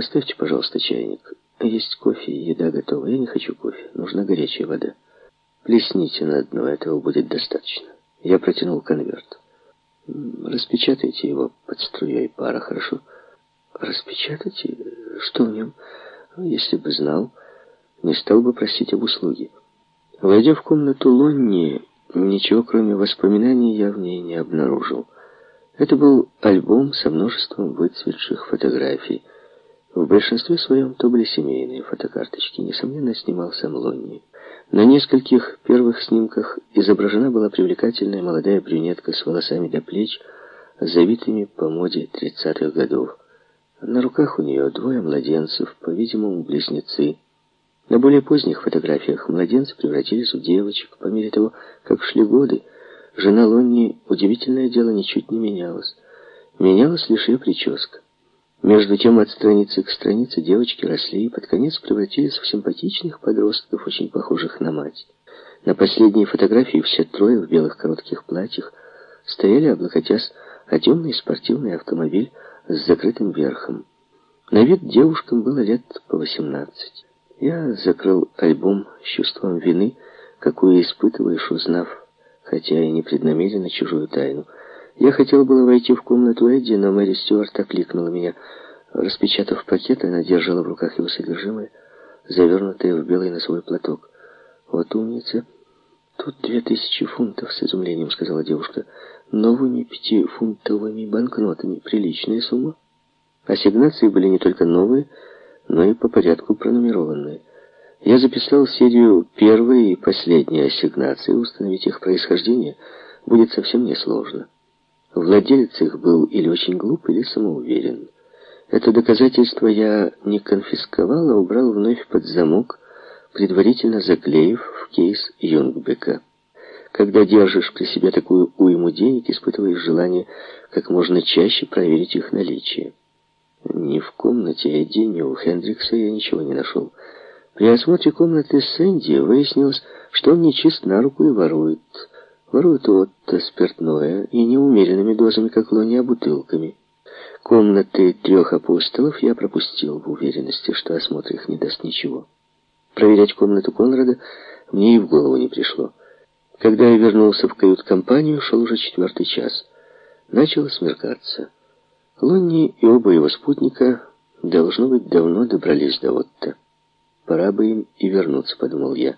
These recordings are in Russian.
Поставьте, пожалуйста, чайник. Есть кофе еда готова. Я не хочу кофе. Нужна горячая вода. Плесните на дно, этого будет достаточно. Я протянул конверт. Распечатайте его под струей пара, хорошо? Распечатайте? Что в нем? Если бы знал, не стал бы просить об услуге. Войдя в комнату Лонни, ничего кроме воспоминаний я в ней не обнаружил. Это был альбом со множеством выцветших фотографий. В большинстве своем то были семейные фотокарточки. Несомненно, снимал сам Лонни. На нескольких первых снимках изображена была привлекательная молодая брюнетка с волосами до плеч, завитыми по моде 30-х годов. На руках у нее двое младенцев, по-видимому, близнецы. На более поздних фотографиях младенцы превратились в девочек. По мере того, как шли годы, жена Лонни, удивительное дело, ничуть не менялась. Менялась лишь ее прическа. Между тем, от страницы к странице девочки росли и под конец превратились в симпатичных подростков, очень похожих на мать. На последней фотографии все трое в белых коротких платьях стояли, облокотясь, а темный спортивный автомобиль с закрытым верхом. На вид девушкам было лет по восемнадцать. Я закрыл альбом с чувством вины, какую испытываешь, узнав, хотя и непреднамеренно, чужую тайну — я хотел было войти в комнату Эдди, но Мэри Стюарт окликнула меня. Распечатав пакет, она держала в руках его содержимое, завернутое в белый носовой платок. «Вот умница!» «Тут две тысячи фунтов», — с изумлением сказала девушка. «Новыми пятифунтовыми банкнотами. Приличная сумма». Ассигнации были не только новые, но и по порядку пронумерованные. Я записал серию первой и последней ассигнации. Установить их происхождение будет совсем несложно. Владелец их был или очень глуп, или самоуверен. Это доказательство я не конфисковал, а убрал вновь под замок, предварительно заклеив в кейс Юнгбека. Когда держишь при себе такую уйму денег, испытываешь желание как можно чаще проверить их наличие. Ни в комнате Эдди, ни у Хендрикса я ничего не нашел. При осмотре комнаты Сэнди выяснилось, что он нечист на руку и ворует. Воруют Отто спиртное и неумеренными дозами, как Лони, а бутылками. Комнаты трех апостолов я пропустил в уверенности, что осмотр их не даст ничего. Проверять комнату Конрада мне и в голову не пришло. Когда я вернулся в кают-компанию, шел уже четвертый час. Начало смеркаться. Лонни и оба его спутника, должно быть, давно добрались до Отто. Пора бы им и вернуться, подумал я.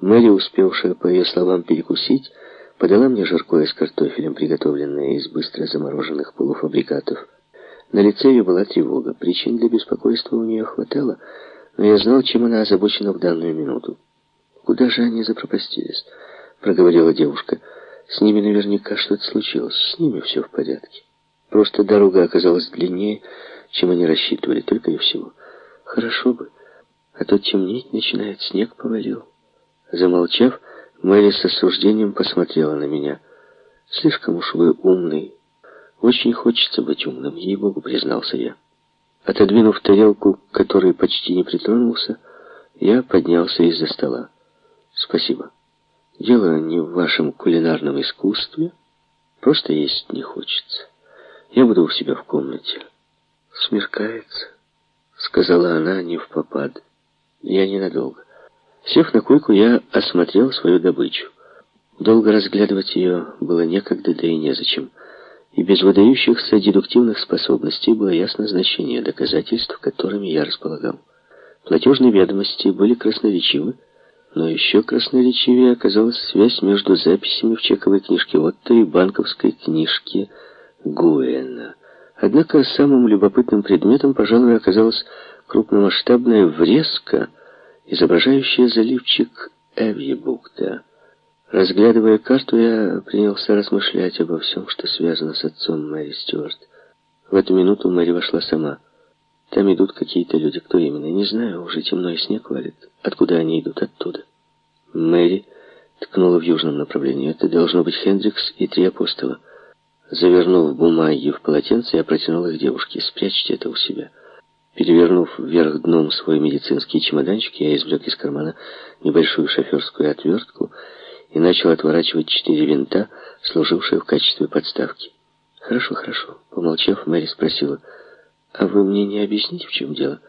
Мэри, успевшая, по ее словам, перекусить, подала мне жаркое с картофелем, приготовленное из быстро замороженных полуфабрикатов. На лице ее была тревога. Причин для беспокойства у нее хватало, но я знал, чем она озабочена в данную минуту. «Куда же они запропастились?» — проговорила девушка. «С ними наверняка что-то случилось. С ними все в порядке. Просто дорога оказалась длиннее, чем они рассчитывали, только и всего. Хорошо бы, а то темнеть начинает, снег повалил». Замолчав, Мэри с осуждением посмотрела на меня. «Слишком уж вы умный. Очень хочется быть умным, ей-богу», — признался я. Отодвинув тарелку, которой почти не притронулся, я поднялся из-за стола. «Спасибо. Дело не в вашем кулинарном искусстве, просто есть не хочется. Я буду у себя в комнате». «Смеркается», — сказала она не в попад. «Я ненадолго». Сев на койку, я осмотрел свою добычу. Долго разглядывать ее было некогда, да и незачем. И без выдающихся дедуктивных способностей было ясно значение доказательств, которыми я располагал. Платежные ведомости были красноречивы, но еще красноречивее оказалась связь между записями в чековой книжке Отто и банковской книжке Гуэна. Однако самым любопытным предметом, пожалуй, оказалась крупномасштабная врезка – изображающая заливчик Эвьебукта. Разглядывая карту, я принялся размышлять обо всем, что связано с отцом Мэри Стюарт. В эту минуту Мэри вошла сама. Там идут какие-то люди. Кто именно? Не знаю, уже темно и снег валит. Откуда они идут? Оттуда. Мэри ткнула в южном направлении. Это должно быть Хендрикс и три апостола. Завернув бумаги в полотенце, я протянул их девушке. «Спрячьте это у себя». Перевернув вверх дном свой медицинский чемоданчик, я извлек из кармана небольшую шоферскую отвертку и начал отворачивать четыре винта, служившие в качестве подставки. «Хорошо, хорошо». Помолчав, Мэри спросила, А вы мне не объясните, в чем дело?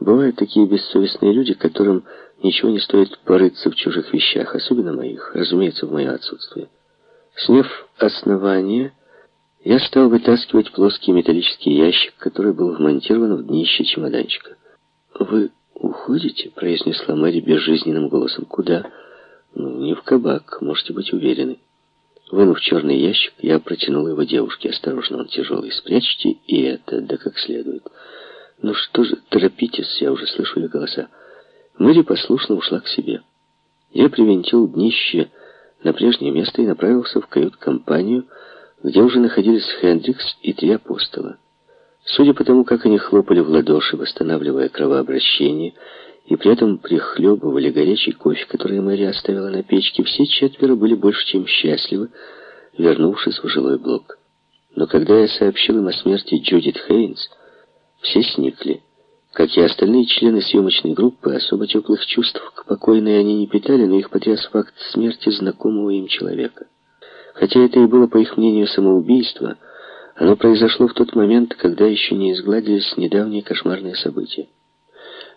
Бывают такие бессовестные люди, которым ничего не стоит порыться в чужих вещах, особенно моих, разумеется, в мое отсутствие. Сняв основание, я стал вытаскивать плоский металлический ящик, который был вмонтирован в днище чемоданчика. «Вы уходите?» — произнесла Мэри безжизненным голосом. «Куда?» «Ну, не в кабак, можете быть уверены». Вынув черный ящик, я протянул его девушке. Осторожно, он тяжелый. Спрячьте и это, да как следует. Ну что же, торопитесь, я уже слышу ее голоса. Мэри послушно ушла к себе. Я привинтил днище на прежнее место и направился в кают-компанию, где уже находились Хендрикс и три апостола. Судя по тому, как они хлопали в ладоши, восстанавливая кровообращение, и при этом прихлебывали горячий кофе, который Мэри оставила на печке, все четверо были больше, чем счастливы, вернувшись в жилой блок. Но когда я сообщил им о смерти Джудит Хейнс, все сникли. Как и остальные члены съемочной группы, особо теплых чувств к покойной они не питали, но их потряс факт смерти знакомого им человека. Хотя это и было, по их мнению, самоубийство, оно произошло в тот момент, когда еще не изгладились недавние кошмарные события.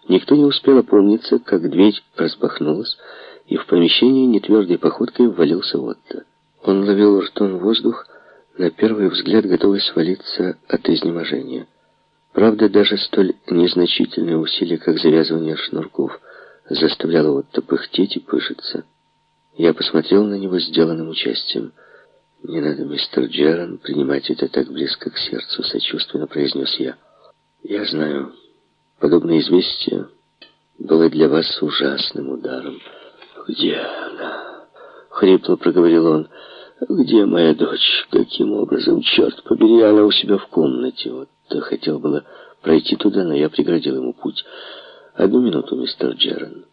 Никто не успел опомниться, как дверь распахнулась, и в помещение нетвердой походкой ввалился Отто. Он ловил ртом воздух, на первый взгляд готовый свалиться от изнеможения. Правда, даже столь незначительное усилие, как завязывание шнурков, заставляло Отто пыхтеть и пышиться. Я посмотрел на него сделанным участием. «Не надо, мистер Джерон, принимать это так близко к сердцу», — сочувственно произнес я. «Я знаю, подобное известие было для вас ужасным ударом». «Где она?» — хрипло проговорил он. «Где моя дочь? Каким образом? Черт побери, она у себя в комнате. Вот хотел было пройти туда, но я преградил ему путь. Одну минуту, мистер Джерон».